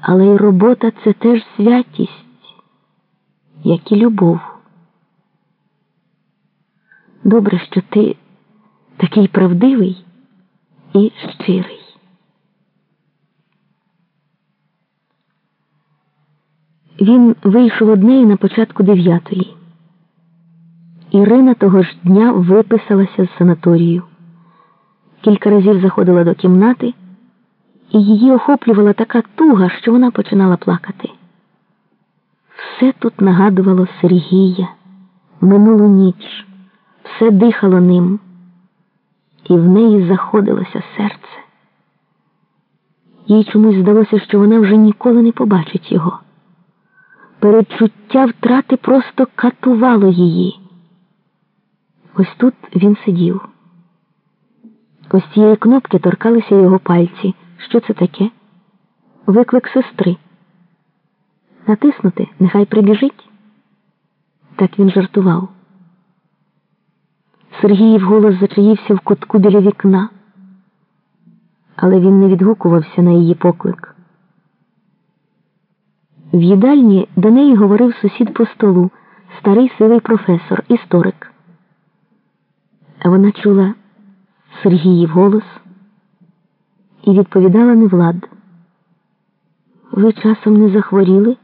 але й робота це теж святість, як і любов. Добре, що ти такий правдивий і щирий. Він вийшов однею на початку дев'ятої. Ірина того ж дня виписалася з санаторію. Кілька разів заходила до кімнати, і її охоплювала така туга, що вона починала плакати. Все тут нагадувало Сергія, минулу ніч, все дихало ним, і в неї заходилося серце. Їй чомусь здалося, що вона вже ніколи не побачить його. Передчуття втрати просто катувало її. Ось тут він сидів. Ось цієї кнопки торкалися його пальці. Що це таке? Виклик сестри. Натиснути, нехай прибіжить. Так він жартував. Сергіїв голос зачаївся в кутку біля вікна, але він не відгукувався на її поклик. В їдальні до неї говорив сусід по столу, старий сивий професор, історик. А вона чула Сергіїв голос і відповідала Невлад. Ви часом не захворіли?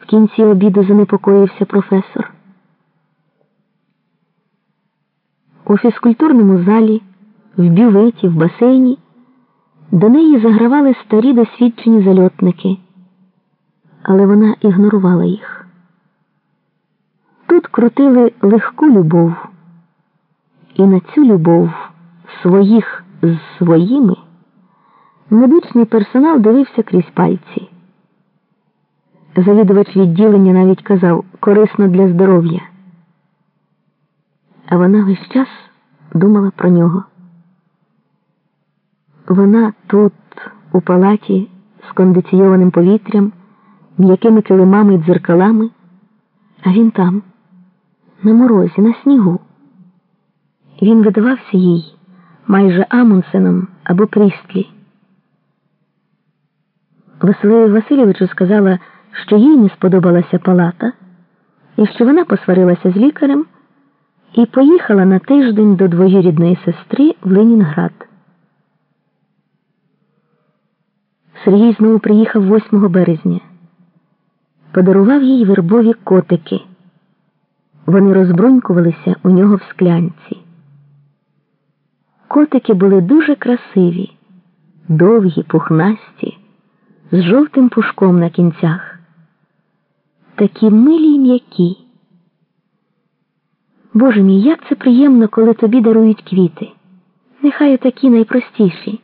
В кінці обіду занепокоївся професор. У фізкультурному залі, в бюветі, в басейні до неї загравали старі досвідчені зальотники, але вона ігнорувала їх. Тут крутили легку любов, і на цю любов своїх з своїми медичний персонал дивився крізь пальці. Завідувач відділення навіть казав корисно для здоров'я. А вона весь час думала про нього. Вона тут, у палаті, з кондиційованим повітрям, м'якими килимами й дзеркалами, а він там, на морозі, на снігу. Він видавався їй майже Амундсеном або Прістлі. Василеві Васильовичу сказала, що їй не сподобалася палата, і що вона посварилася з лікарем і поїхала на тиждень до двоюрідної сестри в Ленінград. Сергій знову приїхав 8 березня. Подарував їй вербові котики. Вони розбрунькувалися у нього в склянці. Котики були дуже красиві, довгі, пухнасті, з жовтим пушком на кінцях. Такі милі й м'які. Боже мій, як це приємно, коли тобі дарують квіти. Нехай такі найпростіші.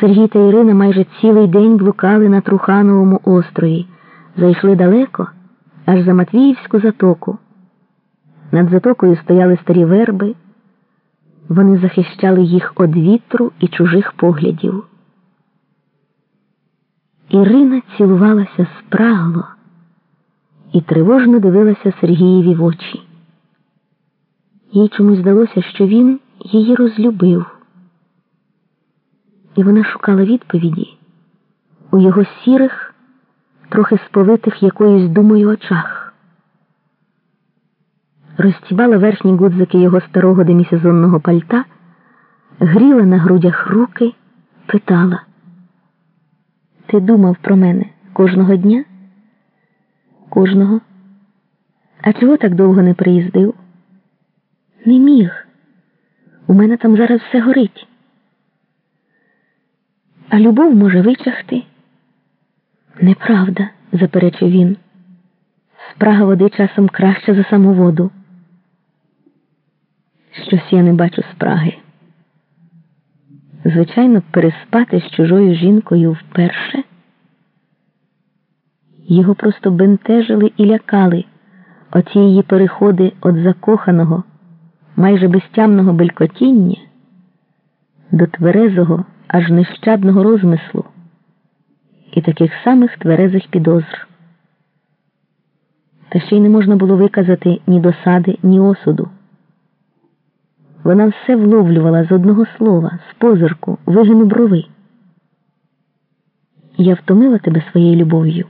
Сергій та Ірина майже цілий день блукали на Трухановому острові, зайшли далеко, аж за Матвіївську затоку. Над затокою стояли старі верби. Вони захищали їх від вітру і чужих поглядів. Ірина цілувалася спрагло і тривожно дивилася Сергієві в очі. Їй чомусь здалося, що він її розлюбив, і вона шукала відповіді у його сірих, трохи сповитих якоюсь думою очах. Розтібала верхні гудзики його старого демісезонного пальта, гріла на грудях руки, питала. Ти думав про мене кожного дня? Кожного. А чого так довго не приїздив? Не міг. У мене там зараз все горить. А любов може вичахти? Неправда, заперечив він. Спрага води часом краще за саму воду. Щось я не бачу спраги. Звичайно, переспати з чужою жінкою вперше. Його просто бентежили і лякали оці її переходи від закоханого, майже безтямного белькотіння до тверезого, аж нещадного розмислу і таких самих тверезих підозр. Та ще й не можна було виказати ні досади, ні осуду. Вона все вловлювала з одного слова, з позирку, вигину брови. Я втомила тебе своєю любов'ю.